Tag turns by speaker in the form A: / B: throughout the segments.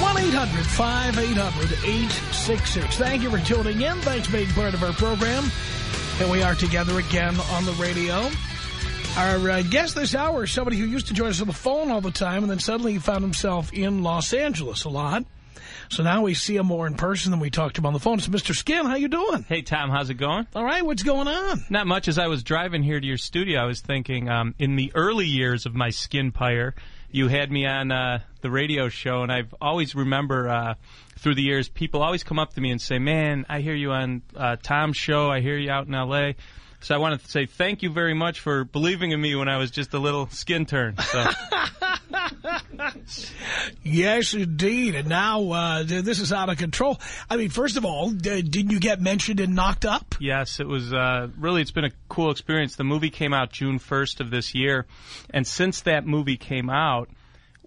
A: 1-800-5800-866. Thank you for tuning in. Thanks for being part of our program. And we are together again on the radio. Our uh, guest this hour is somebody who used to join us on the phone all the time, and then suddenly he found himself in Los Angeles a lot. So now we see him more in person than we talked to him on the phone. It's Mr. Skin. How you doing?
B: Hey, Tom. How's it going?
A: All right. What's going on?
B: Not much. As I was driving here to your studio, I was thinking, um, in the early years of my Skinpire, you had me on uh, the radio show, and I've always remember uh, through the years, people always come up to me and say, man, I hear you on uh, Tom's show. I hear you out in L.A., so I wanted to say thank you very much for believing in me when I was just a little skin turn. So.
A: yes, indeed. And now uh, this is out of control. I mean, first of all, didn't you get mentioned and Knocked Up?
B: Yes, it was uh, really, it's been a cool experience. The movie came out June 1st of this year. And since that movie came out,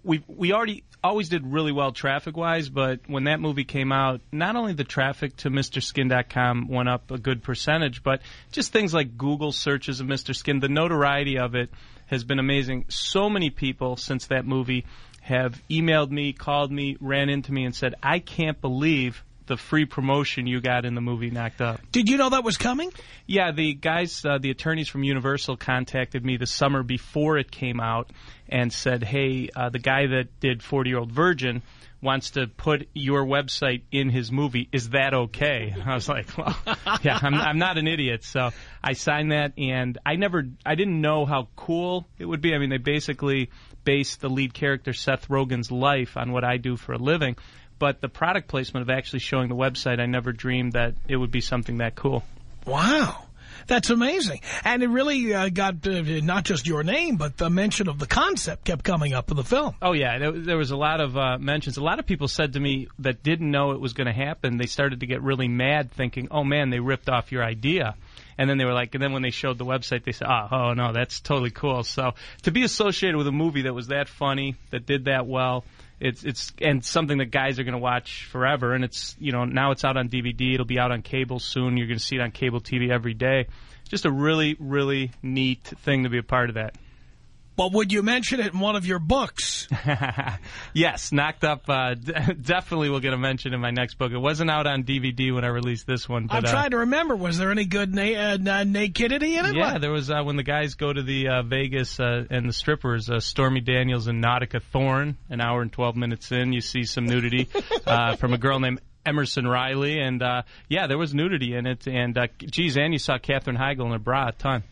B: we we already always did really well traffic wise, but when that movie came out, not only the traffic to MrSkin.com went up a good percentage, but just things like Google searches of Mr. Skin, the notoriety of it has been amazing. So many people since that movie have emailed me, called me, ran into me, and said, I can't believe the free promotion you got in the movie Knocked Up.
A: Did you know that was coming?
B: Yeah, the guys, uh, the attorneys from Universal contacted me the summer before it came out and said, hey, uh, the guy that did 40 Year Old Virgin wants to put your website in his movie. Is that okay? I was like, well, yeah, I'm, I'm not an idiot. So I signed that, and I never, I didn't know how cool it would be. I mean, they basically based the lead character Seth Rogen's life on what I do for a living. But the product placement of actually showing the website, I never dreamed that it would be something that cool.
A: Wow. That's amazing. And it really uh, got uh, not just your name, but the mention of the concept kept coming up in the film.
B: Oh, yeah. There, there was a lot of uh, mentions. A lot of people said to me that didn't know it was going to happen, they started to get really mad thinking, oh, man, they ripped off your idea. And then they were like, and then when they showed the website, they said, oh, oh, no, that's totally cool. So to be associated with a movie that was that funny, that did that well, it's it's and something that guys are going to watch forever. And it's you know now it's out on DVD. It'll be out on cable soon. You're going to see it on cable TV every day. Just a really really neat thing to be a part of that.
A: But would you mention it in one of your books?
B: yes, Knocked Up uh, definitely will get a mention in my next book. It wasn't out on DVD when I released this one. But,
A: I'm trying uh, to remember. Was there any good na uh, nakedity in it?
B: Yeah, there was uh, when the guys go to the uh, Vegas uh, and the strippers, Stormy Daniels and Nautica Thorne, an hour and 12 minutes in, you see some nudity from a girl named Emerson Riley. And, yeah, there was nudity in it. And, geez, and you saw Katherine Heigl in a bra a ton.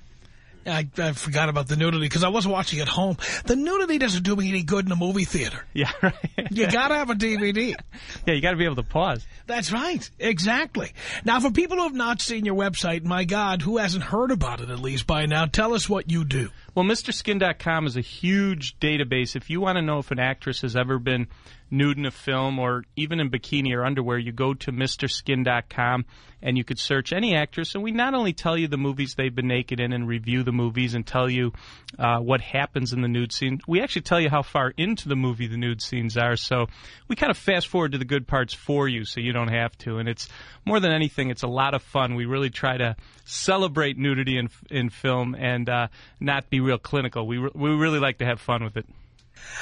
A: I, I forgot about the nudity because I was watching at home. The nudity doesn't do me any good in a movie theater.
B: Yeah, right.
A: you got to have a DVD.
B: Yeah, you got to be able to pause.
A: That's right. Exactly. Now, for people who have not seen your website, my God, who hasn't heard about it at least by now, tell us what you do.
B: Well, MrSkin.com is a huge database. If you want to know if an actress has ever been nude in a film or even in bikini or underwear, you go to MrSkin.com and you could search any actress. And we not only tell you the movies they've been naked in and review the movies and tell you uh, what happens in the nude scene, we actually tell you how far into the movie the nude scenes are. So we kind of fast forward to the good parts for you so you don't have to. And it's more than anything, it's a lot of fun. We really try to celebrate nudity in, in film and uh, not be real clinical. We, re we really like to have fun with it.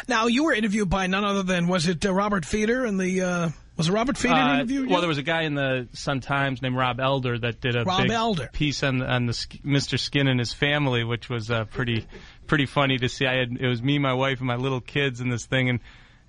A: Now, you were interviewed by none other than, was it uh, Robert Feder in the... Uh, was it Robert Feder uh, interview?
B: Well, there was a guy in the Sun Times named Rob Elder that did a
A: Rob
B: big
A: Elder.
B: piece on, on the Mr. Skin and his family, which was uh, pretty pretty funny to see. I had It was me, my wife, and my little kids in this thing, and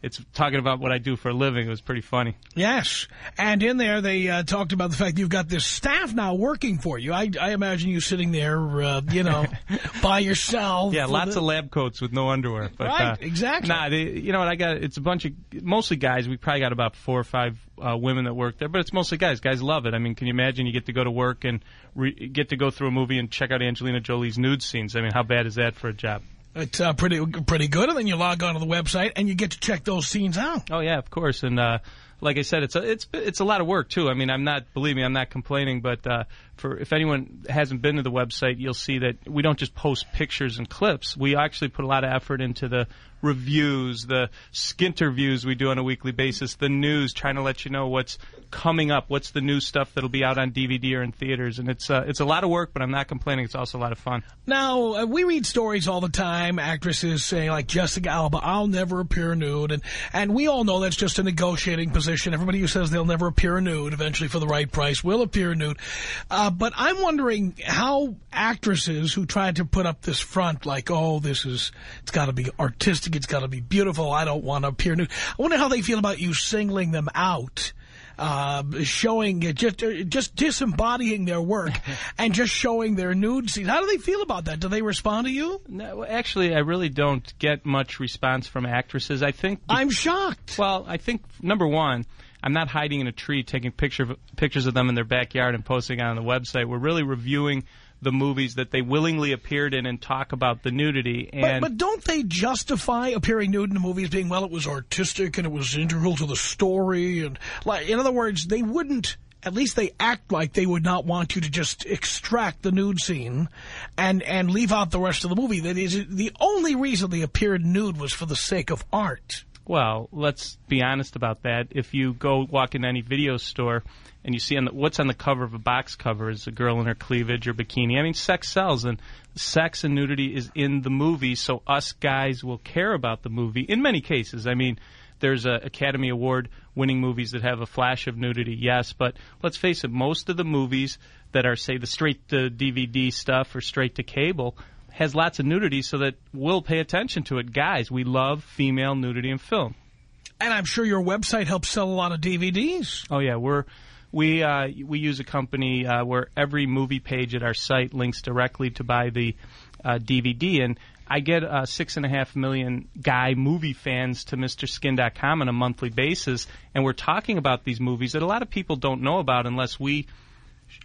B: it's talking about what I do for a living. It was pretty funny.
A: Yes. And in there, they uh, talked about the fact you've got this staff now working for you. I, I imagine you sitting there, uh, you know, by yourself.
B: Yeah, lots
A: a-
B: of lab coats with no underwear. But,
A: Right,
B: uh,
A: exactly.
B: Nah, they, you know what? I got it's a bunch of mostly guys. We probably got about four or five uh, women that work there, but it's mostly guys. Guys love it. I mean, can you imagine? You get to go to work and re- get to go through a movie and check out Angelina Jolie's nude scenes. I mean, how bad is that for a job?
A: It's uh, pretty pretty good. And then you log on to the website and you get to check those scenes out.
B: Oh yeah, of course. And uh, like I said, it's a, it's it's a lot of work too. I mean, I'm not believe me, I'm not complaining, but uh, for if anyone hasn't been to the website, you'll see that we don't just post pictures and clips. We actually put a lot of effort into the reviews, the skinterviews we do on a weekly basis, the news, trying to let you know what's coming up, what's the new stuff that'll be out on DVD or in theaters, and it's uh, it's a lot of work, but I'm not complaining. It's also a lot of fun.
A: Now, uh, we read stories all the time, actresses saying, like Jessica Alba, I'll never appear nude. And, and we all know that's just a negotiating position. Everybody who says they'll never appear nude eventually for the right price will appear nude. Uh, but I'm wondering how actresses who try to put up this front, like, oh, this is, it's got to be artistic, it's got to be beautiful, I don't want to appear nude. I wonder how they feel about you singling them out uh, showing just uh, just disembodying their work and just showing their nude scenes. How do they feel about that? Do they respond to you?
B: No, actually, I really don't get much response from actresses. I think
A: I'm shocked.
B: Well, I think number one, I'm not hiding in a tree taking picture of, pictures of them in their backyard and posting on the website. We're really reviewing the movies that they willingly appeared in and talk about the nudity.
A: But,
B: And
A: but don't they justify appearing nude in the movies being, well, it was artistic and it was integral to the story? And like, In other words, they wouldn't, at least they act like they would not want you to just extract the nude scene and, and leave out the rest of the movie. That is, the only reason they appeared nude was for the sake of art.
B: Well, let's be honest about that. If you go walk into any video store and you see on the, what's on the cover of a box cover is a girl in her cleavage or bikini. I mean, sex sells, and sex and nudity is in the movie, so us guys will care about the movie in many cases. I mean, there's a Academy Award winning movies that have a flash of nudity, yes, but let's face it, most of the movies that are say the straight to DVD stuff or straight to cable has lots of nudity so that we'll pay attention to it. Guys, we love female nudity in film.
A: And I'm sure your website helps sell a lot of DVDs.
B: Oh yeah, we're we uh, we use a company uh, where every movie page at our site links directly to buy the uh, DVD, and I get uh, six and a half million guy movie fans to MrSkin.com on a monthly basis, and we're talking about these movies that a lot of people don't know about unless we.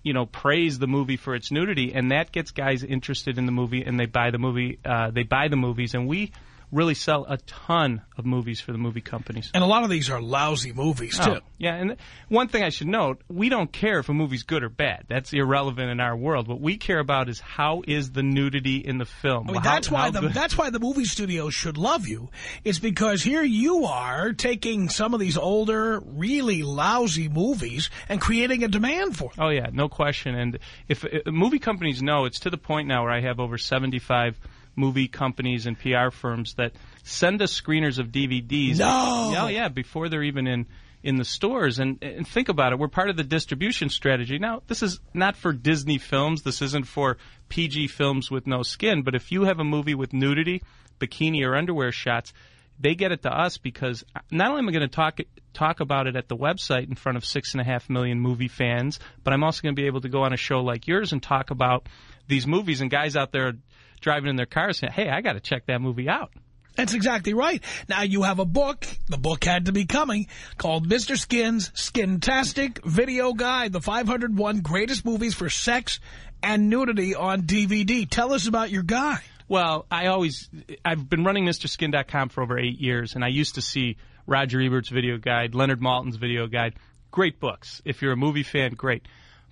B: You know, praise the movie for its nudity, and that gets guys interested in the movie, and they buy the movie. Uh, they buy the movies, and we really sell a ton of movies for the movie companies.
A: And a lot of these are lousy movies, too.
B: Oh, yeah, and one thing I should note, we don't care if a movie's good or bad. That's irrelevant in our world. What we care about is how is the nudity in the film.
A: I mean,
B: How-
A: that's why the that's why the movie studios should love you. It's because here you are taking some of these older, really lousy movies and creating a demand for them.
B: Oh yeah, no question. And if uh, movie companies know, it's to the point now where I have over 75 movie companies and PR firms that send us screeners of DVDs.
A: No!
B: Oh yeah, before they're even in in the stores. And and think about it, we're part of the distribution strategy. Now, this is not for Disney films. This isn't for PG films with no skin. But if you have a movie with nudity, bikini or underwear shots, they get it to us because not only am I going to talk talk about it at the website in front of six and a half million movie fans, but I'm also going to be able to go on a show like yours and talk about these movies. And guys out there driving in their cars saying, "Hey, I got to check that movie out."
A: That's exactly right. Now you have a book. The book had to be coming called Mr. Skin's Skintastic Video Guide: The 501 Greatest Movies for Sex and Nudity on DVD. Tell us about your guide.
B: Well, I always I've been running MrSkin.com for over eight years, and I used to see Roger Ebert's video guide, Leonard Maltin's video guide. Great books. If you're a movie fan, great.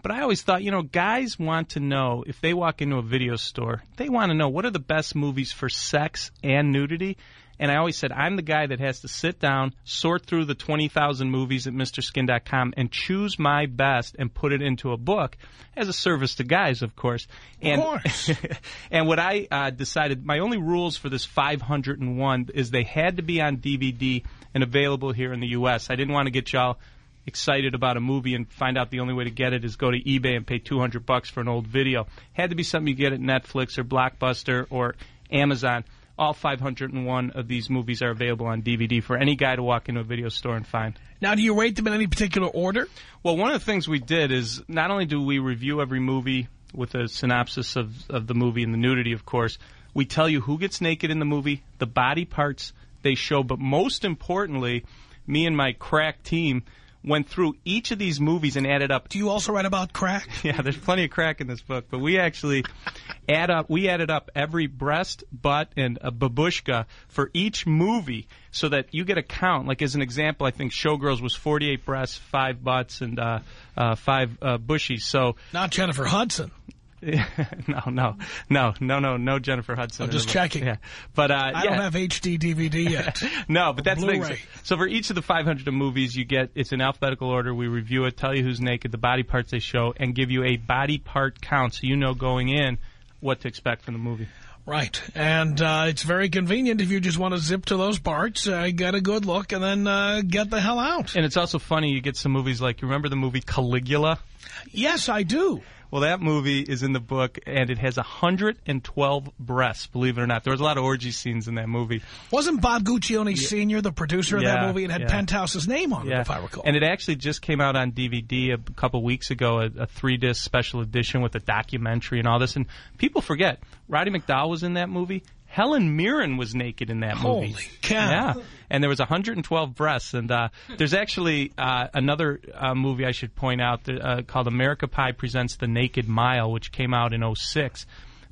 B: But I always thought, you know, guys want to know if they walk into a video store, they want to know what are the best movies for sex and nudity. And I always said, I'm the guy that has to sit down, sort through the 20,000 movies at MrSkin.com and choose my best and put it into a book as a service to guys, of course. And,
A: course.
B: and what I uh, decided, my only rules for this 501 is they had to be on DVD and available here in the U.S. I didn't want to get y'all excited about a movie and find out the only way to get it is go to eBay and pay 200 bucks for an old video. Had to be something you get at Netflix or Blockbuster or Amazon. all 501 of these movies are available on DVD for any guy to walk into a video store and find.
A: Now, do you rate them in any particular order?
B: Well, one of the things we did is not only do we review every movie with a synopsis of, of the movie and the nudity, of course, we tell you who gets naked in the movie, the body parts they show, but most importantly, me and my crack team went through each of these movies and added up.
A: Do you also write about crack?
B: Yeah, there's plenty of crack in this book, but we actually add up. We added up every breast, butt, and a babushka for each movie, so that you get a count. Like as an example, I think Showgirls was 48 breasts, five butts, and uh, uh, five uh, bushies. So
A: not Jennifer Hudson.
B: no, no, no, no, no, no, Jennifer Hudson.
A: I'm just checking.
B: Yeah, but uh,
A: I
B: yeah.
A: don't have HD DVD yet.
B: no, but that's the thing.
A: Blu-ray.
B: So, so for each of the 500 movies, you get it's in alphabetical order. We review it, tell you who's naked, the body parts they show, and give you a body part count, so you know going in what to expect from the movie.
A: Right. And uh, it's very convenient if you just want to zip to those parts, uh, get a good look, and then uh, get the hell out.
B: And it's also funny. You get some movies like you remember the movie Caligula.
A: Yes, I do.
B: Well, that movie is in the book, and it has 112 breasts. Believe it or not, there was a lot of orgy scenes in that movie.
A: Wasn't Bob Guccione Sr. the producer of that movie? It had
B: yeah.
A: Penthouse's name on it, if I recall.
B: And it actually just came out on DVD a couple weeks ago, a, a three disc special edition with a documentary and all this. And people forget, Roddy McDowall was in that movie. Helen Mirren was naked in that movie.
A: Holy cow.
B: Yeah. And there was 112 breasts. And uh, there's actually uh, another uh, movie I should point out uh, called America Pie Presents The Naked Mile, which came out in 06.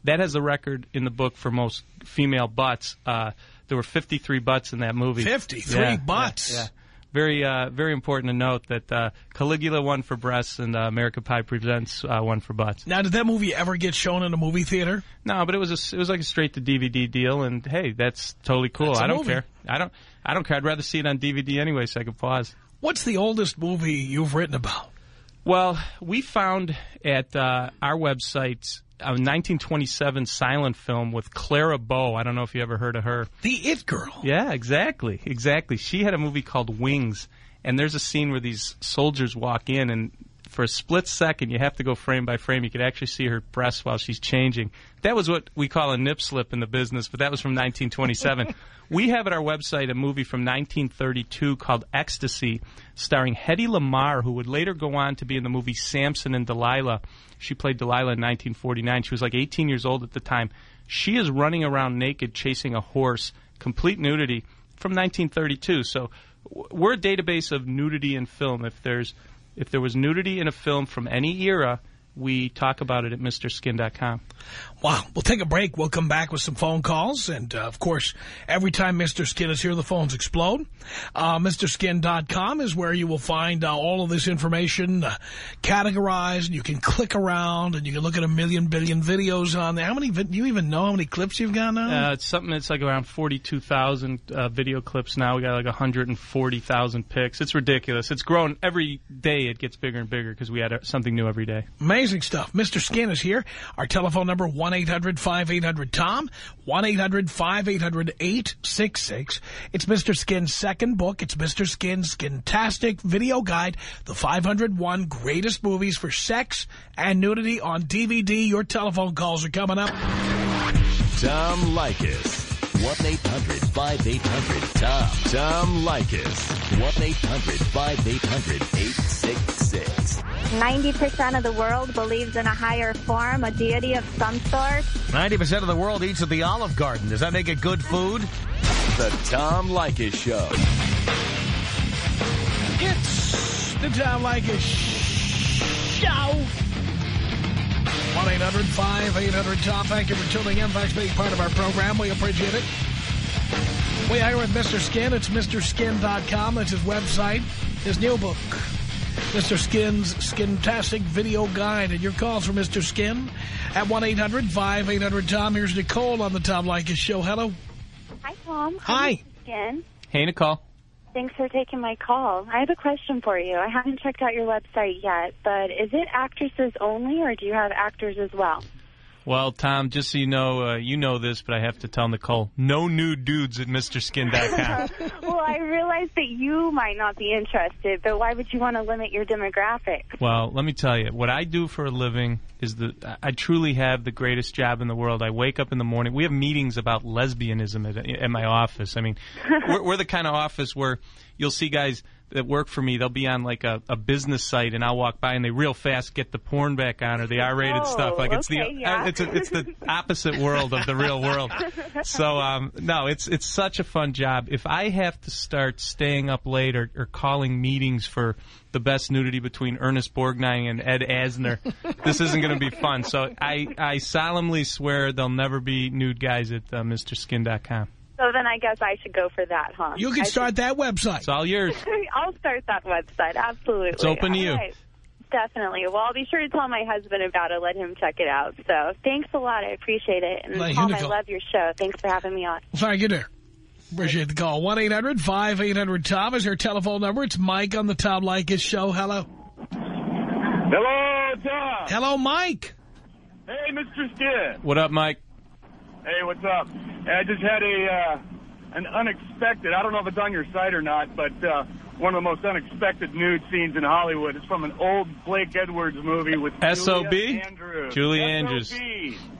B: That has the record in the book for most female butts. Uh, there were 53 butts in that movie.
A: 53
B: Yeah,
A: butts.
B: Yeah, yeah. Very, uh, very important to note that uh, Caligula won for breasts and uh, America Pie Presents uh, one for butts.
A: Now, did that movie ever get shown in a movie theater?
B: No, but it was a, it was like a straight to DVD deal, and hey, that's totally cool.
A: That's
B: I don't
A: movie.
B: care. I don't. I don't care. I'd rather see it on DVD anyway, so I can pause.
A: What's the oldest movie you've written about?
B: Well, we found at uh, our website a 1927 silent film with Clara Bow. I don't know if you ever heard of her.
A: The It Girl.
B: Yeah, exactly, exactly. She had a movie called Wings, and there's a scene where these soldiers walk in, and for a split second, you have to go frame by frame. You could actually see her breasts while she's changing. That was what we call a nip slip in the business, but that was from 1927. we have at our website a movie from 1932 called Ecstasy, starring Hedy Lamarr, who would later go on to be in the movie Samson and Delilah. She played Delilah in 1949. She was like 18 years old at the time. She is running around naked chasing a horse, complete nudity, from 1932. So we're a database of nudity in film. If there's if there was nudity in a film from any era, we talk about it at MrSkin.com.
A: Wow. We'll take a break. We'll come back with some phone calls. And, uh, of course, every time Mr. Skin is here, the phones explode. Uh, MrSkin.com is where you will find uh, all of this information uh, categorized. You can click around and you can look at a million billion videos on there. How many, do you even know how many clips you've got now?
B: Uh, it's something that's like around 42,000 uh, video clips now. We got like 140,000 pics. It's ridiculous. It's grown every day. It gets bigger and bigger because we add uh, something new every day.
A: Amazing stuff. Mr. Skin is here. Our telephone number, 1-800-5800-TOM, 1-800-5800-866. It's Mr. Skin's second book. It's Mr. Skin's Skintastic Video Guide, the 501 Greatest Movies for Sex and Nudity on DVD. Your telephone calls are coming up.
C: Tom Leykis.
D: 1-800-5800-TOM.
C: Tom Leykis.
D: 1-800-5800-866.
E: 90% of the world believes in a higher form, a deity of some sort.
F: 90% of the world eats at the Olive Garden. Does that make it good food?
C: The Tom Leykis Show.
A: It's the Tom Leykis Show. 1-800-5800-TOM. Thank you for tuning in. Thanks for being part of our program. We appreciate it. We are with Mr. Skin. It's MrSkin.com. That's his website. His new book, Mr. Skin's Skintastic Video Guide. And your calls for Mr. Skin at 1-800-5800-TOM. Here's Nicole on the Tom Leykis Show. Hello.
E: Hi, Tom.
A: Hi.
E: Again.
B: Hey, Nicole.
E: Thanks for taking my call. I have a question for you. I haven't checked out your website yet, but is it actresses only, or do you have actors as well?
B: Well, Tom, just so you know, uh, you know this, but I have to tell Nicole, no nude dudes at MrSkin.com.
E: well, I realize that you might not be interested, but why would you want to limit your demographic?
B: well, let me tell you, what I do for a living is the I truly have the greatest job in the world. I wake up in the morning. We have meetings about lesbianism at, at my office. I mean, we're, we're the kind of office where you'll see guys that work for me, they'll be on like a, a business site, and I'll walk by, and they real fast get the porn back on or the R-rated
E: Oh,
B: stuff. Like it's
E: okay,
B: the
E: yeah.
B: uh, it's a, it's the opposite world of the real world. So um, no, it's it's such a fun job. If I have to start staying up late or, or calling meetings for the best nudity between Ernest Borgnine and Ed Asner, this isn't going to be fun. So I I solemnly swear there'll never be nude guys at uh, MrSkin.com.
E: So then I guess I should go for that, huh?
A: You can
E: I
A: start that website.
B: It's all yours.
E: I'll start that website, absolutely.
B: It's open to
E: All
B: you.
E: right. Definitely. Well, I'll be sure to tell my husband about it, let him check it out. So thanks a lot. I appreciate it. And
A: Thank
E: Tom, I love your show. Thanks for having me on.
A: Thank you, dear. Appreciate the call. 1-800-5800-TOM is her telephone number. It's Mike on the Tom Leykis show. Hello.
G: Hello, Tom.
A: Hello, Mike.
G: Hey, Mr. Skin.
B: What up, Mike?
G: Hey, what's up? I just had a uh, an unexpected. I don't know if it's on your site or not, but uh, one of the most unexpected nude scenes in Hollywood. It's from an old Blake Edwards movie with
B: SOB?
G: Andrews.
B: Julie. Andrews.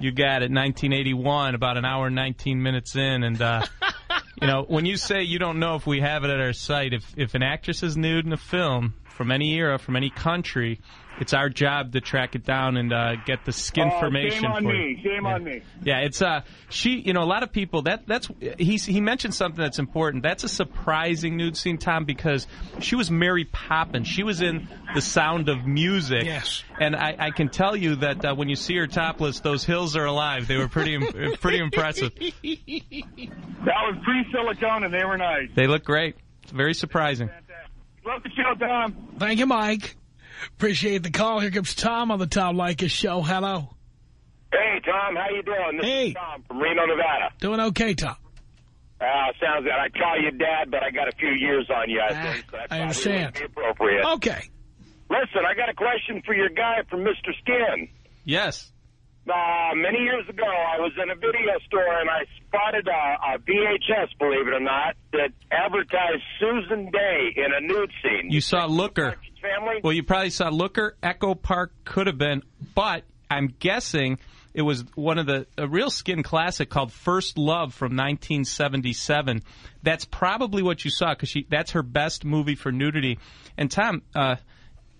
B: You got it. 1981, about an hour and 19 minutes in, and uh, you know when you say you don't know if we have it at our site, if if an actress is nude in a film from any era, from any country, it's our job to track it down and uh, get the skin
G: Oh,
B: information
G: shame on
B: for
G: me.
B: you.
G: Shame
B: Yeah.
G: on me.
B: Yeah, it's uh she you know a lot of people that that's he he mentioned something that's important. That's a surprising nude scene, Tom, because she was Mary Poppins. She was in The Sound of Music.
A: Yes.
B: And I, I can tell you that uh, when you see her topless, those hills are alive. They were pretty im- pretty impressive.
G: That was pre-silicone, and they were nice.
B: They look great. It's very surprising.
G: Love the show, Tom.
A: Thank you, Mike. Appreciate the call. Here comes Tom on the Tom Leykis show. Hello.
H: Hey, Tom, how you doing? This
A: Hey.
H: is Tom from Reno, Nevada.
A: Doing okay, Tom.
H: Uh, sounds good. I call you Dad, but I got a few years on you, I
A: Ah,
H: think. So that
A: I understand.
H: Be appropriate.
A: Okay.
H: Listen, I got a question for your guy from Mr. Skin.
B: Yes.
H: Uh, many years ago, I was in a video store and I spotted a, a VHS, believe it or not, that advertised Susan Dey in a nude scene.
B: You saw Looker.
H: Family?
B: Well, you probably saw Looker. Echo Park could have been, but I'm guessing it was one of the a real skin classic called First Love from 1977. That's probably what you saw because she that's her best movie for nudity. And Tom, uh,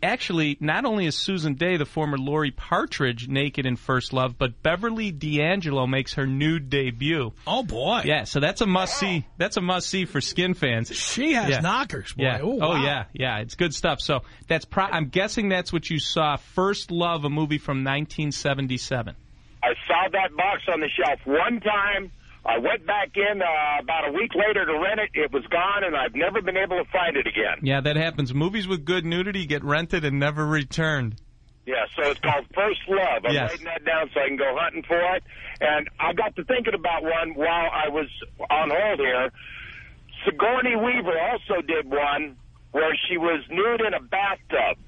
B: actually, not only is Susan Dey, the former Laurie Partridge, naked in First Love, but Beverly D'Angelo makes her nude debut.
A: Oh, boy.
B: Yeah, so that's a must see. That's a must see for skin fans.
A: She has
B: Yeah.
A: knockers, boy.
B: Yeah.
A: Ooh,
B: oh
A: wow.
B: yeah, yeah. It's good stuff. So that's pro- I'm guessing that's what you saw. First Love, a movie from 1977.
H: I saw that box on the shelf one time. I went back in uh, about a week later to rent it. It was gone, and I've never been able to find it again.
B: Yeah, that happens. Movies with good nudity get rented and never returned.
H: Yeah, so it's called First Love. I'm
B: Yes.
H: writing that down so I can go hunting for it. And I got to thinking about one while I was on hold here. Sigourney Weaver also did one where she was nude in a bathtub.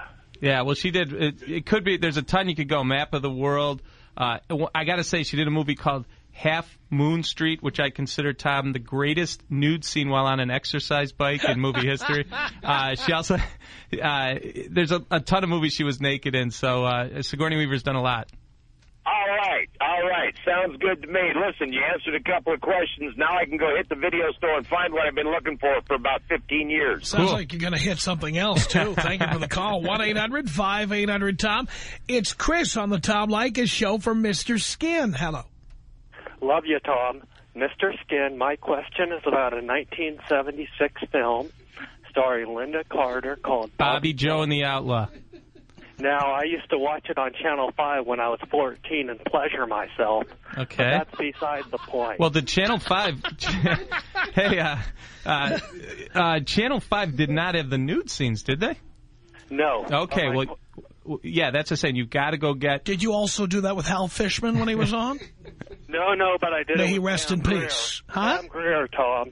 B: Yeah, well, she did. It, it could be. There's a ton you could go. Map of the World. Uh, I got to say, she did a movie called Half Moon Street, which I consider Tom the greatest nude scene while on an exercise bike in movie history. Uh, she also, uh, there's a, a ton of movies she was naked in. So uh, Sigourney Weaver's done a lot.
H: All right, all right. Sounds good to me. Listen, you answered a couple of questions. Now I can go hit the video store and find what I've been looking for for about 15 years.
A: Sounds like you're going to hit something else, too. Thank you for the call. 1-800-5800-TOM. It's Chris on the Tom Leykis show for Mr. Skin. Hello.
I: Love you, Tom. Mr. Skin, my question is about a 1976 film starring Lynda Carter called
B: Bobbie Jo and the Outlaw.
I: Now, I used to watch it on Channel 5 when I was 14 and pleasure myself.
B: Okay.
I: That's beside the point.
B: Well, the Channel Five, hey, uh, uh, uh, Channel Five did not have the nude scenes, did they?
I: no.
B: Okay,
I: right.
B: well, yeah, that's the saying. You've got to go get.
A: Did you also do that with Hal Fishman when he was on?
I: No, no, but I did
A: May
I: it
A: he rest
I: Pam
A: in
I: Grier.
A: peace. Huh?
I: Pam Grier, Tom.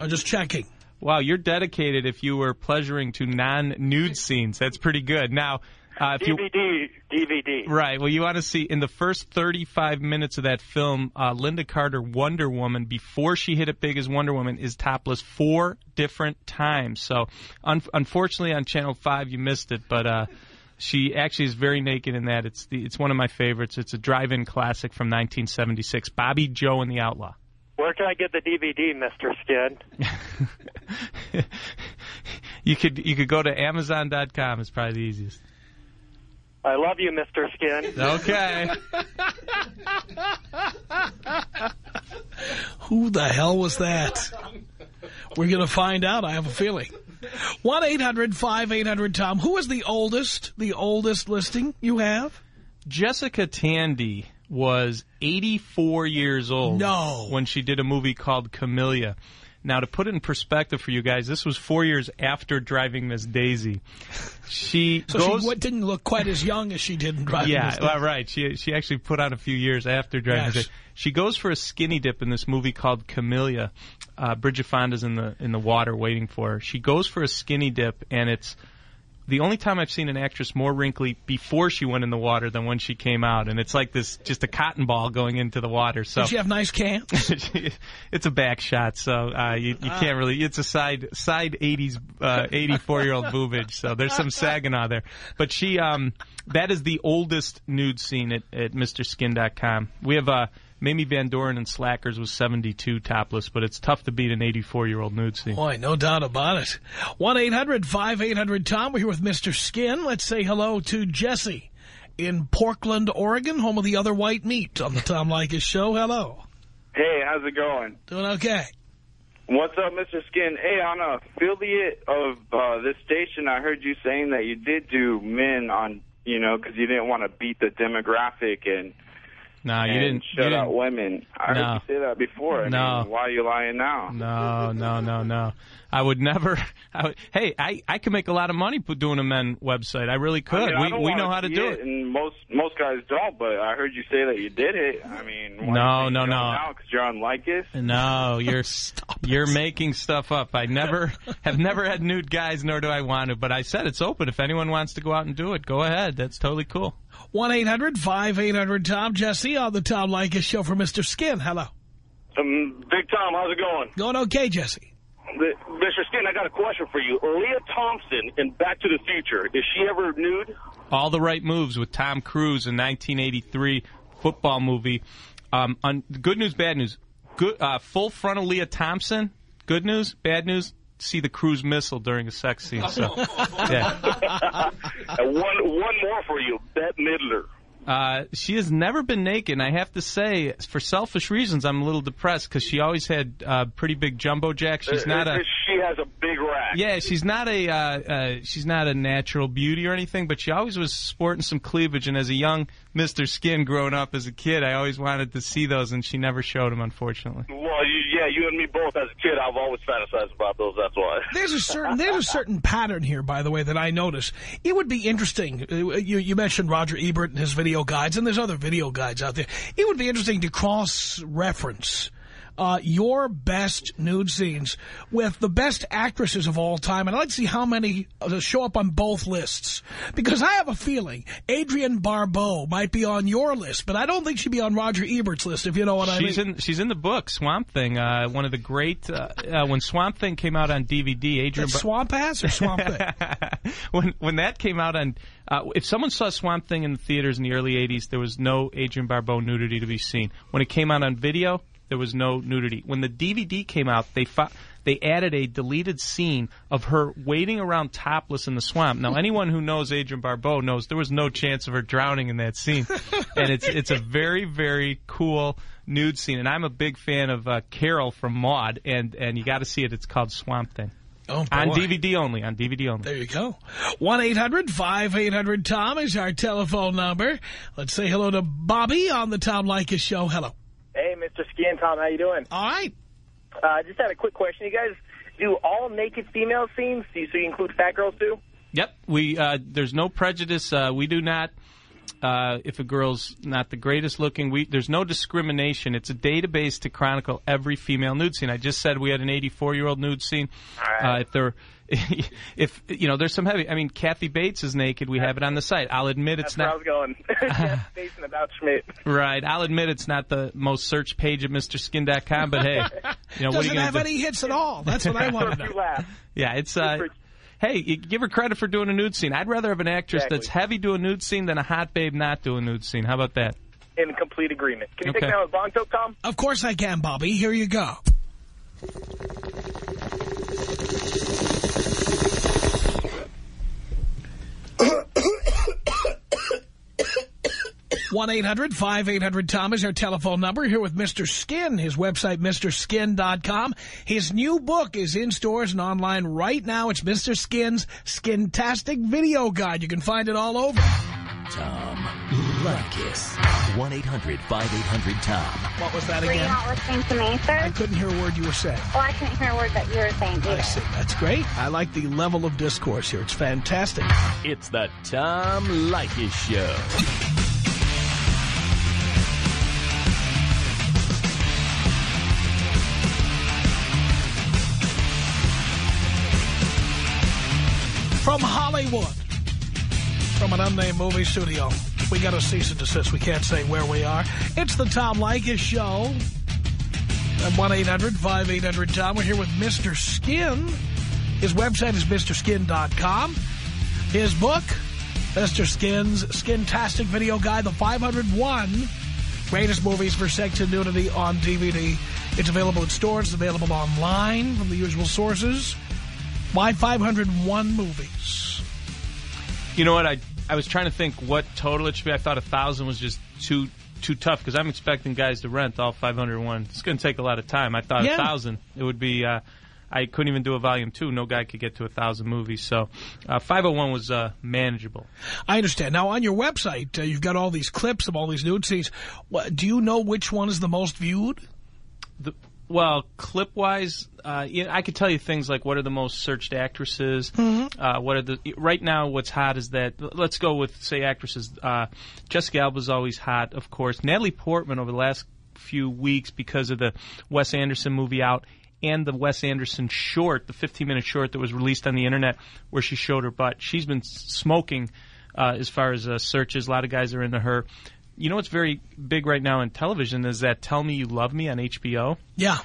A: I'm just checking.
B: Wow, you're dedicated. If you were pleasuring to non-nude scenes, that's pretty good. Now, Uh, if you,
I: DVD, DVD.
B: Right. Well, you want to see in the first 35 minutes of that film, uh, Lynda Carter, Wonder Woman, before she hit it big as Wonder Woman, is topless four different times. So, un- unfortunately, on Channel 5, you missed it, but. Uh, she actually is very naked in that. It's the, it's one of my favorites. It's a drive-in classic from 1976. Bobbie Jo and the Outlaw.
I: Where can I get the DVD, Mr. Skin?
B: you could you could go to Amazon.com. It's probably the easiest.
I: I love you, Mr. Skin.
B: Okay.
A: Who the hell was that? We're going to find out, I have a feeling. 1-800-5800-TOM. Who is the oldest, the oldest listing you have?
B: Jessica Tandy was 84 years old
A: No.
B: when she did a movie called Camilla. Now, to put it in perspective for you guys, this was four years after Driving Miss Daisy. She
A: So
B: goes.
A: she didn't look quite as young as she did in Driving
B: yeah,
A: Miss Daisy.
B: well, right. She she actually put on a few years after Driving Miss Daisy. She goes for a skinny dip in this movie called Camilla. Uh, Bridget Fonda's in the in the water waiting for her. She goes for a skinny dip, and it's the only time I've seen an actress more wrinkly before she went in the water than when she came out, and it's like this just a cotton ball going into the water. So
A: Did she have nice cans?
B: it's a back shot, so uh, you, you can't really. It's a side side eighties uh, eighty four year old boobage, so there's some Saginaw there. But she, um, that is the oldest nude scene at, at MrSkin.com. We have uh, Mamie Van Doren and Slackers was seventy two topless, but it's tough to beat an eighty four year old nude scene.
A: Boy, no doubt about it. 1-800-5800-TOM. We're here with Mr. Skin. Let's say hello to Jesse in Portland, Oregon, home of the other white meat on the Tom Leykis show. Hello.
J: Hey, how's it going?
A: Doing okay.
J: What's up, Mr. Skin? Hey, on an affiliate of uh, this station, I heard you saying that you did do men on, you know, because you didn't want to beat the demographic and,
B: No, you didn't.
J: shut
B: you
J: out women. I
B: No.
J: heard you say that before. I
B: No.
J: mean, why are you lying now?
B: No, no, no, no. I would never. I would, hey, I I could make a lot of money doing a men website. I really could.
J: I mean,
B: we we know how to do
J: it, and most most guys don't. But I heard you say that you did it. I mean, why
B: No,
J: are you saying
B: no, no.
J: Because you're on Leykis.
B: No, you're you're making stuff up. I never have never had nude guys, nor do I want to. But I said it's open. If anyone wants to go out and do it, go ahead. That's totally cool.
A: 1-800-5800-TOM. Jesse on the Tom Leykis show for Mr. Skin. Hello.
H: Um, Big Tom, how's it going?
A: Going okay, Jesse.
H: The- Mr. Skin, I got a question for you. Lea Thompson in Back to the Future, is she ever nude?
B: All the right moves with Tom Cruise in 1983 football movie. Um, on good news, bad news. Good uh, full frontal Lea Thompson. Good news, bad news. See the cruise missile during a sex scene. So, yeah.
H: and one, one more for you, Bette Midler.
B: Uh, she has never been naked. And I have to say, for selfish reasons, I'm a little depressed because she always had uh, pretty big jumbo jack. She's not a.
H: She has a big rack.
B: Yeah, she's not a uh, uh, she's not a natural beauty or anything, but she always was sporting some cleavage. And as a young Mister Skin growing up as a kid, I always wanted to see those, and she never showed them, unfortunately.
H: Well, you, yeah, you and me both. As a kid, I've always fantasized about those. That's why.
A: There's a certain there's a certain pattern here, by the way, that I notice. It would be interesting. uh, You, you mentioned Roger Ebert and his video guides, and there's other video guides out there. It would be interesting to cross-reference uh, your best nude scenes with the best actresses of all time, and I'd like to see how many uh, show up on both lists. Because I have a feeling Adrienne Barbeau might be on your list, but I don't think she'd be on Roger Ebert's list, if you know what I mean.
B: She's in she's in the book Swamp Thing. Uh, one of the great uh, uh, when Swamp Thing came out on DVD. Adrienne
A: That's Swamp Ass or Swamp Thing?
B: when when that came out on, uh, if someone saw Swamp Thing in the theaters in the early '80s, there was no Adrienne Barbeau nudity to be seen. When it came out on video, there was no nudity. When the DVD came out, they fo- they added a deleted scene of her wading around topless in the swamp. Now, anyone who knows Adrienne Barbeau knows there was no chance of her drowning in that scene, and it's it's a very very cool nude scene. And I'm a big fan of uh, Carol from Maude, and and you got to see it. It's called Swamp Thing.
A: Oh,
B: On. DVD only. On DVD only.
A: There you go. 1-800-5800-TOM is our telephone number. Let's say hello to Bobby on the Tom Leykis show. Hello.
K: Hey, Mr. Skin Tom, how you doing?
A: All right.
K: Uh, I just had a quick question. You guys do all naked female scenes, Do you, so you include fat girls too?
B: Yep. We uh, there's no prejudice. Uh, we do not uh, if a girl's not the greatest looking. We there's no discrimination. It's a database to chronicle every female nude scene. I just said we had an 84 year old nude scene. Uh, if there, if you know, there's some heavy. I mean, Kathy Bates is naked. We have it on the site. I'll admit it's
K: That's where I
B: not
K: was going. Jeff Mason about Schmidt.
B: right. I'll admit it's not the most searched page at MrSkin.com. But hey, you know what are
A: Doesn't
B: you
A: have
B: going to
A: any
B: do?
A: hits at all. That's what I want to
K: You
A: know.
B: Yeah, it's uh. Hey, you give her credit for doing a nude scene. I'd rather have an actress
K: Exactly.
B: that's heavy do a nude scene than a hot babe not do a nude scene. How about that?
K: In complete agreement. Can you
B: Okay.
K: take me out with Bong Toke, Tom?
A: Of course I can, Bobby. Here you go. One 800 tom is our telephone number. Here with Mr. Skin, his website, MrSkin.com. His new book is in stores and online right now. It's Mr. Skin's Skintastic Video Guide. You can find it all over.
C: Tom Leykis. 1-800-5800-TOM.
A: What was that again?
E: Were you
A: again?
E: not listening to me, sir?
A: I couldn't hear a word you were saying.
E: Well, I couldn't hear a word that you were saying either.
A: I see. That's great. I like the level of discourse here. It's fantastic.
C: It's the Tom Leykis Show.
A: From Hollywood, from an unnamed movie studio, we got a cease and desist. We can't say where we are. It's the Tom Leykis Show. At 1-800-5800-TOM. We're here with Mr. Skin. His website is MrSkin.com. His book, Mr. Skin's Skintastic Video Guide, the 501 Greatest Movies for Sex and Nudity on DVD. It's available in stores. It's available online from the usual sources. Why 501 movies?
B: You know what? I I was trying to think what total it should be. I thought a thousand was just too too tough because I'm expecting guys to rent all 501. It's going to take a lot of time. I thought
A: Yeah.
B: a thousand it would be. Uh, I couldn't even do a volume two. No guy could get to a thousand movies. So uh, 501 was uh, manageable.
A: I understand. Now, on your website, uh, you've got all these clips of all these nude scenes. What, do you know which one is the most viewed?
B: Well, clip wise, uh, you know, I could tell you things like what are the most searched actresses. Uh, what are the right now? What's hot is that let's go with say actresses. Uh, Jessica Alba's always hot, of course. Natalie Portman over the last few weeks because of the Wes Anderson movie out and the Wes Anderson short, the 15 minute short that was released on the internet where she showed her butt. She's been smoking uh, as far as uh, searches. A lot of guys are into her. You know what's very big right now in television is that Tell Me You Love Me on HBO.
A: Yeah.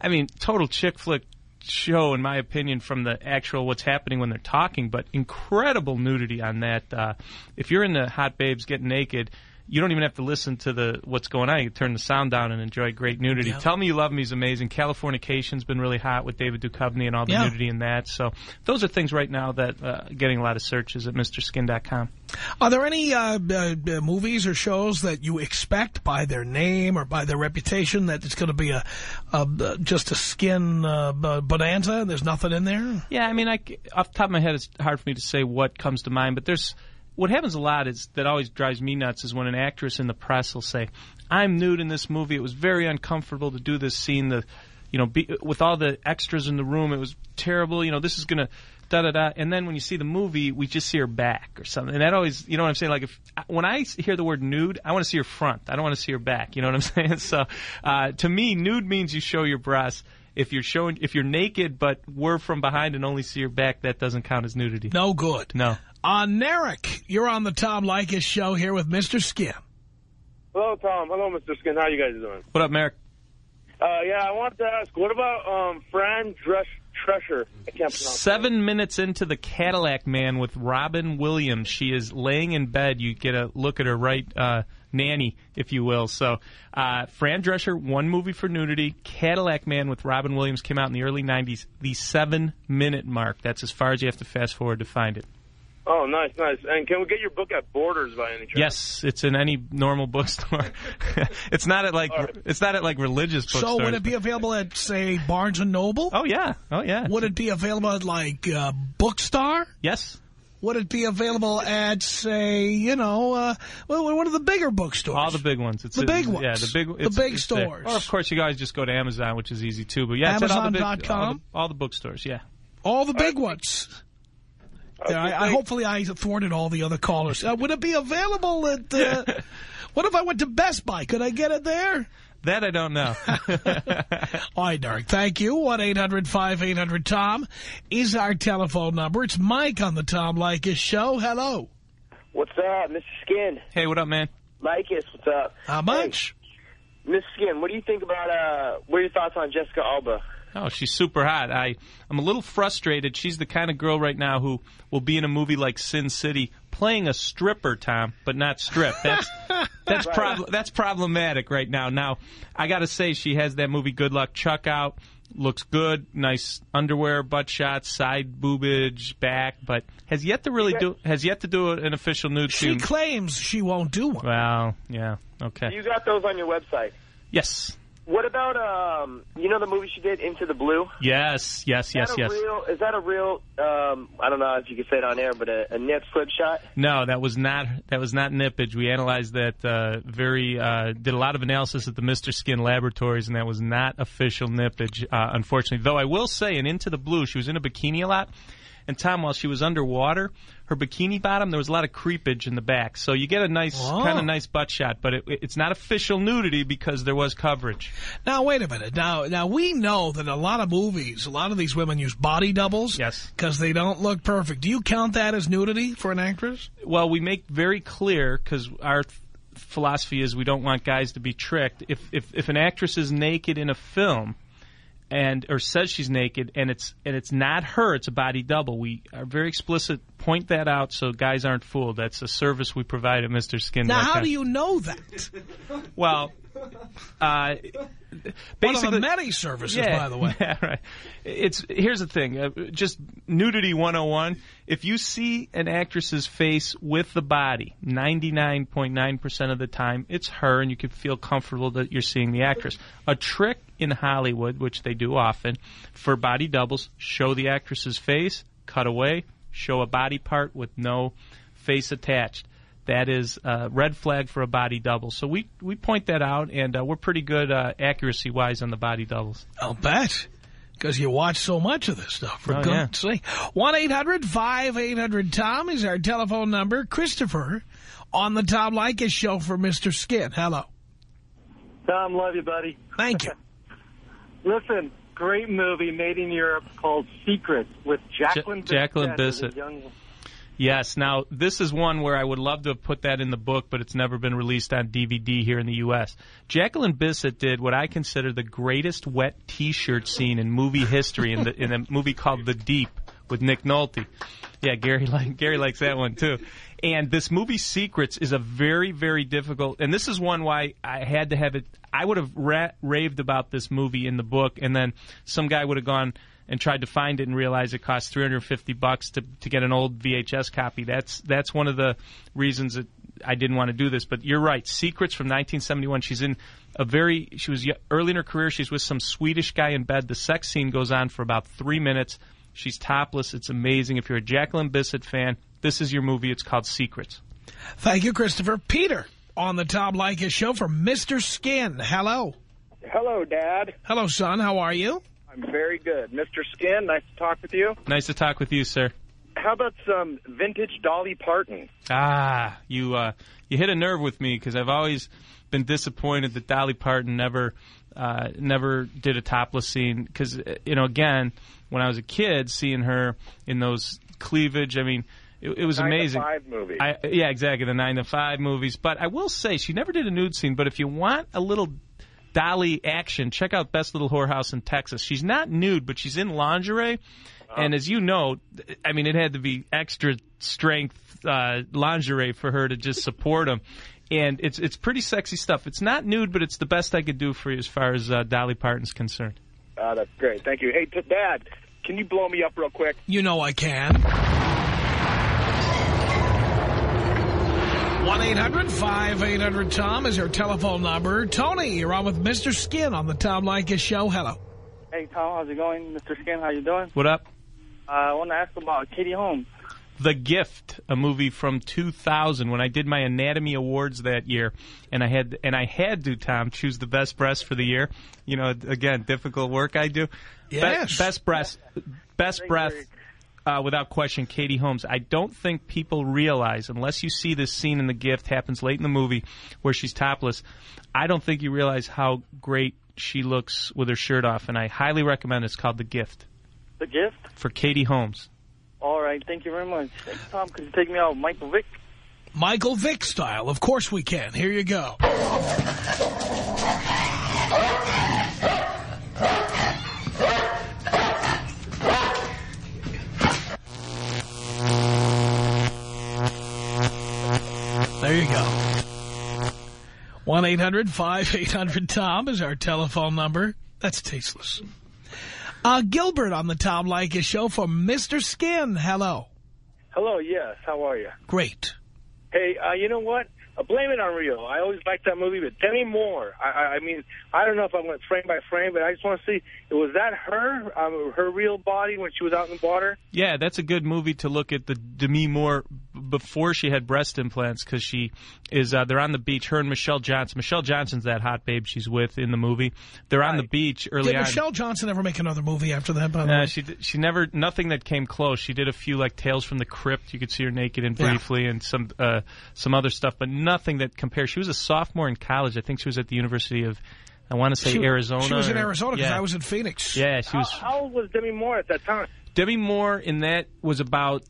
B: I mean, total chick flick show, in my opinion, from the actual what's happening when they're talking, but incredible nudity on that. Uh, if you're in the hot babes getting naked, you don't even have to listen to the what's going on. You can turn the sound down and enjoy great nudity.
A: Yeah.
B: Tell Me You Love Me is amazing. Californication's been really hot with David Duchovny and all the
A: Yeah.
B: nudity in that. So those are things right now that uh, getting a lot of searches at MrSkin.com.
A: Are there any uh, uh, uh, movies or shows that you expect by their name or by their reputation that it's going to be a, a uh, just a skin uh, bonanza and there's nothing in there?
B: Yeah, I mean, I, off the top of my head, it's hard for me to say what comes to mind, but there's what happens a lot is that always drives me nuts is when an actress in the press will say, "I'm nude in this movie. It was very uncomfortable to do this scene. The, you know, be, with all the extras in the room, it was terrible. You know, this is gonna." Da, da, da. And then when you see the movie, we just see her back or something. And that always, you know what I'm saying? Like, if when I hear the word nude, I want to see her front. I don't want to see her back. You know what I'm saying? So, uh, to me, nude means you show your breasts. If you're showing, if you're naked but we're from behind and only see your back, that doesn't count as nudity.
A: No good.
B: No.
A: Uh, Narek, you're on the Tom Leykis show here with Mr. Skin.
L: Hello, Tom. Hello, Mr. Skin. How you guys doing?
B: What up, Merrick?
L: Uh, yeah, I wanted to ask, what about um, Fran Dresch Trescher? I can't pronounce
B: Seven minutes into the Cadillac Man with Robin Williams, she is laying in bed. You get a look at her right uh, nanny, if you will. So, uh, Fran Drescher, one movie for nudity. Cadillac Man with Robin Williams came out in the early '90s. The seven-minute mark. That's as far as you have to fast forward to find it.
L: Oh, nice, nice. And can we get your book at Borders by any chance?
B: Yes, it's in any normal bookstore. it's not at like it's not at like religious bookstores.
A: So would it be available at, say, Barnes & Noble?
B: Oh, yeah. Oh, yeah.
A: Would it be available at, like, uh, Bookstar?
B: Yes.
A: Would it be available at, say, you know, uh, well, one of the bigger bookstores?
B: All the big ones. It's
A: The big ones.
B: Yeah, the big,
A: The big
B: it's there.
A: stores.
B: Or of course, you guys just go to Amazon, which is easy too. But yeah, it's at all all,
A: Amazon.com?
B: all the bookstores. Yeah.
A: All the big ones. There, I, I, hopefully I thwarted all the other callers. Uh, would it be available at... Uh, what if I went to Best Buy? Could I get it there?
B: That I don't know.
A: All right, Derek. Thank you. 1-800-5800-TOM is our telephone number. It's Mike on the Tom Leykis show. Hello.
K: What's up, Mr. Skin?
B: Hey, what up, man?
K: Leykis, what's up?
A: How much?
K: Hey, Mr. Skin, what do you think about, uh, what are your thoughts on Jessica Alba?
B: Oh, she's super hot. I, I'm a little frustrated. She's the kind of girl right now who will be in a movie like Sin City playing a stripper, Tom, but not strip. That's that's
K: Right.
B: prob- that's problematic right now. Now, I got to say she has that movie Good Luck Chuck out. Looks good, nice underwear, butt shots, side boobage, back, but has yet to really do has yet to do an official nude
A: She
B: scene.
A: claims she won't do one.
B: Well, yeah, okay.
K: You got those on your website.
B: Yes,
K: What about, um, you know the movie she did, Into the Blue?
B: yes, yes, yes,
K: that a
B: yes.
K: Real, is that a real, um, I don't know if you can say it on air, but a, a nip slip shot?
B: No, that was not that was not nippage. We analyzed that uh, very uh, did a lot of analysis at the Mister Skin Laboratories, and that was not official nippage, uh, unfortunately. Though I will say, in Into the Blue, she was in a bikini a lot. And Tom, while she was underwater, her bikini bottom there was a lot of creepage in the back, so you get a nice
A: Oh.
B: kind of nice butt shot, but it, it's not official nudity because there was coverage.
A: Now, wait a minute. Now, now we know that a lot of movies, a lot of these women use body doubles.
B: Yes.
A: Because they don't look perfect. Do you count that as nudity for an actress?
B: Well, we make very clear because our philosophy is we don't want guys to be tricked. If if if an actress is naked in a film and or says she's naked and it's and it's not her, it's a body double. We are very explicit. Point that out so guys aren't fooled. That's a service we provide at Mr. Skin.
A: Now, how do you know that?
B: Well, uh,
A: One of
B: basically,
A: the many services,
B: yeah,
A: by the way.
B: Yeah, right. It's here's the thing, uh, just nudity 101. If you see an actress's face with the body, 99.9% of the time it's her and you can feel comfortable that you're seeing the actress. A trick in Hollywood, which they do often, for body doubles, show the actress's face, cut away, show a body part with no face attached. That is a red flag for a body double. So we we point that out, and uh, we're pretty good uh, accuracy wise on the body doubles.
A: I'll bet. Because you watch so much of this stuff, for
B: Oh,
A: goodness sake. 1-800-5800-TOM is our telephone number. Christopher on the Tom Leykis show for Mr. Skin. Hello.
M: Tom, love you, buddy.
A: Thank you.
M: Listen, great movie made in Europe called Secret with Jacqueline
B: Ja- Jacqueline
M: Bisset as a
B: Bisset.
M: young-
B: Yes. Now this is one where I would love to have put that in the book, but it's never been released on DVD here in the U.S. Jacqueline Bisset did what I consider the greatest wet T-shirt scene in movie history in the in a movie called The Deep with Nick Nolte. Yeah, Gary like Gary likes that one too. And this movie Secrets is a very very difficult, and this is one why I had to have it. I would have ra- raved about this movie in the book, and then some guy would have gone and tried to find it and realized it cost 350 bucks to to get an old VHS copy. That's that's one of the reasons that I didn't want to do this. But you're right. Secrets from 1971. She's in a very she was early in her career. She's with some Swedish guy in bed. The sex scene goes on for about three minutes. She's topless. It's amazing. If you're a Jacqueline Bisset fan, this is your movie. It's called Secrets.
A: Thank you, Christopher. Peter on the Tom Leykis show for Mr. Skin. Hello.
N: Hello, Dad.
A: Hello, son. How are you?
N: I'm very good. Mr. Skin, nice to talk with you.
B: Nice to talk with you, sir.
N: How about some vintage Dolly Parton?
B: Ah, you uh, you hit a nerve with me because I've always been disappointed that Dolly Parton never uh, never did a topless scene. Because you know, again, when I was a kid, seeing her in those cleavage, I mean, it, it was
N: Nine to
B: amazing.
N: Five movie.
B: I, yeah, exactly, the nine to five movies. But I will say, she never did a nude scene. But if you want a little Dolly action, check out Best Little Whorehouse in Texas. She's not nude, but she's in lingerie. And as you know, I mean, it had to be extra strength uh, lingerie for her to just support him. And it's it's pretty sexy stuff. It's not nude, but it's the best I could do for you as far as uh, Dolly Parton's concerned.
N: Uh, that's great. Thank you. Hey, Dad, can you blow me up real quick?
A: You know I can. 1-800-5800-TOM is our telephone number. Tony, you're on with Mr. Skin on the Tom Leykis show. Hello.
O: Hey, Tom, how's it going? Mr. Skin, how you doing?
B: What up?
O: Uh, I want to ask about Katie Holmes.
B: The Gift, a movie from 2000, when I did my Anatomy Awards that year, and I had and I had to Tom choose the best breast for the year. You know, again, difficult work I do. Be-
A: Yes.
B: best breast, best breath, uh, without question, Katie Holmes. I don't think people realize, unless you see this scene in The Gift, happens late in the movie, where she's topless. I don't think you realize how great she looks with her shirt off, and I highly recommend. it. It's called The Gift
O: The gift?
B: for Katie Holmes.
O: All right, thank you very much. Tom. Could you take me out, Michael Vick?
A: Michael Vick style. Of course we can. Here you go. There you go. 1-800-5800-TOM is our telephone number. That's tasteless. Uh, Gilbert on the Tom Leykis show for Mr. Skin. Hello.
L: Hello, yes. How are you?
A: Great.
L: Hey, uh, you know what? Uh, blame it on Rio. I always liked that movie, but Demi Moore. I, I, I mean, I don't know if I went frame by frame, but I just want to see, was that her, um, her real body when she was out in the water?
B: Yeah, that's a good movie to look at the Demi Moore b- before she had breast implants because she is. Uh, they're on the beach. Her and Michelle Johnson. Michelle Johnson's that hot babe she's with in the movie. They're on the beach early
A: Did
B: on.
A: Michelle Johnson ever make another movie after that, by the
B: Uh,
A: way?
B: she she never nothing that came close. She did a few like Tales from the Crypt. You could see her naked and
A: Yeah.
B: briefly, and some uh, some other stuff, but nothing that compares. She was a sophomore in college. I think she was at the University of, I want to say
A: She-
B: Arizona.
A: She was in Arizona because
B: yeah.
A: I was in Phoenix.
B: Yeah, she was.
L: How, how old was Demi Moore at that time?
B: Debbie Moore in that was about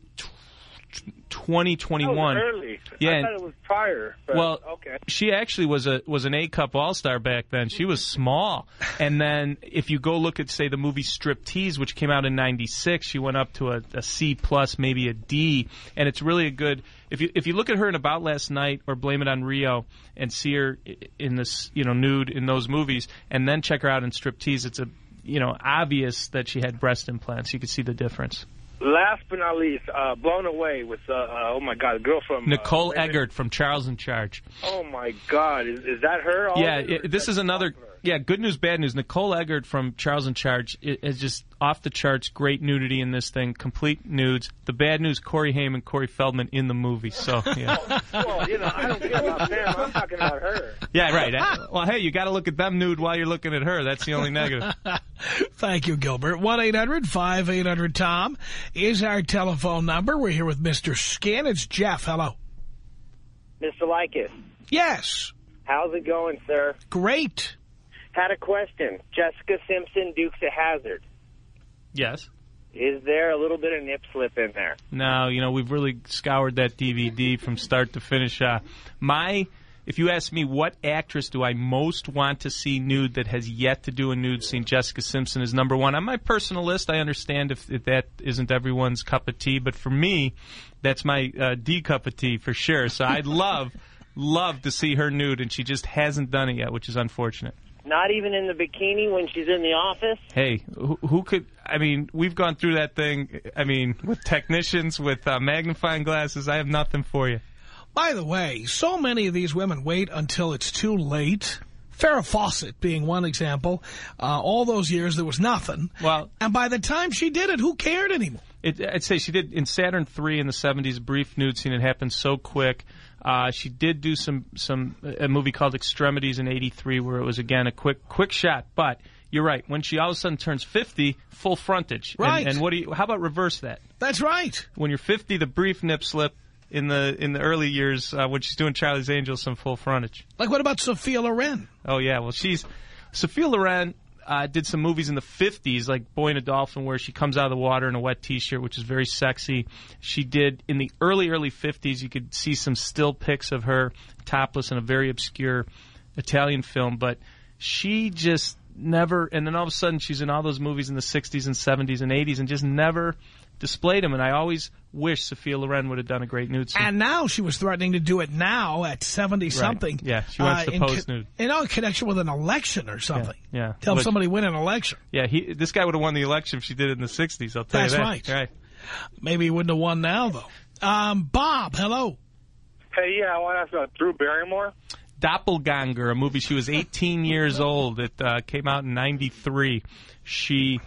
B: twenty twenty
L: That
B: one.
L: was early.
B: Yeah,
L: I thought it was prior. But,
B: well,
L: okay.
B: she actually was a was an A cup All Star back then. She was small, and then if you go look at say the movie Striptease, which came out in '96, she went up to a, a C plus, maybe a D, and it's really a good. If you if you look at her in About Last Night or Blame It on Rio and see her in this you know nude in those movies, and then check her out in Striptease, it's a you know obvious that she had breast implants. You could see the difference.
L: Last but not least, uh, Blown Away with, uh, uh, oh my God, a girl from... uh,
B: Nicole Eggert from Charles in Charge.
L: Oh my God, is, is that her? All
B: yeah,
L: it?
B: this is another. Yeah, good news, bad news. Nicole Eggert from Charles in Charge i- is just off the charts. Great nudity in this thing, complete nudes. The bad news: Corey Haim and Corey Feldman in the movie. So yeah,
L: Well, you know, I don't care about them. I'm talking about her.
B: yeah, right. Well, hey, you got to look at them nude while you're looking at her. That's the only negative.
A: Thank you, Gilbert. 1-800-5800-TOM is our telephone number. We're here with Mr. Skin. It's Jeff. Hello.
P: Mr. Leykis.
A: Yes.
P: How's it going, sir?
A: Great.
P: Had a question. Jessica Simpson, Dukes of Hazzard.
B: Yes.
P: Is there a little bit of nip slip in there?
B: No, you know we've really scoured that DVD from start to finish. Uh, my, if you ask me, what actress do I most want to see nude that has yet to do a nude scene? Jessica Simpson is number one on my personal list. I understand if, if that isn't everyone's cup of tea, but for me, that's my uh, D cup of tea for sure. So I'd love, love to see her nude, and she just hasn't done it yet, which is unfortunate.
P: Not even in the bikini when she's in the office?
B: Hey, who, who could? I mean, we've gone through that thing. I mean, with technicians, with uh, magnifying glasses. I have nothing for you.
A: By the way, so many of these women wait until it's too late. Farrah Fawcett being one example. Uh, all those years, there was nothing.
B: Well,
A: and by the time she did it, who cared anymore?
B: It, I'd say she did in Saturn three in the '70s. Brief nude scene. It happened so quick. Uh, she did do some some a movie called Extremities in '83, where it was again a quick quick shot. But you're right. When she all of a sudden turns 50, full frontage. And-
A: Right.
B: And, what do you? How about reverse that?
A: That's right.
B: When you're 50, the brief nip slip. In the in the early years, uh, when she's doing Charlie's Angels, some full frontage.
A: Like, what about Sophia Loren?
B: Oh yeah, well she's Sophia Loren uh, did some movies in the '50s, like Boy and a Dolphin, where she comes out of the water in a wet T-shirt, which is very sexy. She did in the early early '50s. You could see some still pics of her topless in a very obscure Italian film, but she just never. And then all of a sudden, she's in all those movies in the '60s and '70s and '80s, and just never displayed him. And I always wish Sophia Loren would have done a great nude scene.
A: And now she was threatening to do it now at 70-something.
B: Right. Yeah, she wants to
A: in
B: pose nude.
A: You know, in connection with an election or something.
B: Yeah.
A: Tell
B: Which-
A: somebody win an election.
B: Yeah, he this guy would have won the election if she did it in the '60s. I'll tell
A: That's
B: you that.
A: That's right.
B: Right.
A: Maybe he wouldn't have won now, though. Um, Bob, hello.
L: Hey, yeah, I want to ask about Drew Barrymore.
B: Doppelganger, a movie. She was 18 years old. It uh, came out in '93. She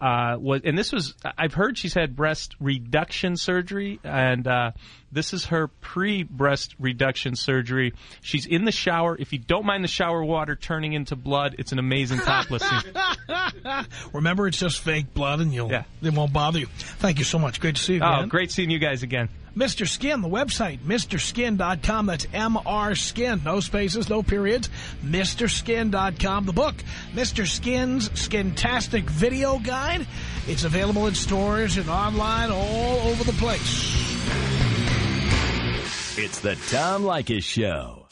B: uh, was, and this was, I've heard she's had breast reduction surgery, and uh, this is her pre-breast reduction surgery. She's in the shower. If you don't mind the shower water turning into blood, it's an amazing topless scene.
A: Remember, it's just fake blood, and you'll
B: Yeah.
A: it won't bother you. Thank you so much. Great to see you
B: Oh,
A: again.
B: great seeing you guys again.
A: Mr. Skin, the website, MrSkin.com. That's M-R Skin. No spaces, no periods. MrSkin.com. The book, Mr. Skin's Skintastic Video Guide. It's available in stores and online all over the place.
C: It's the Tom Leykis Show.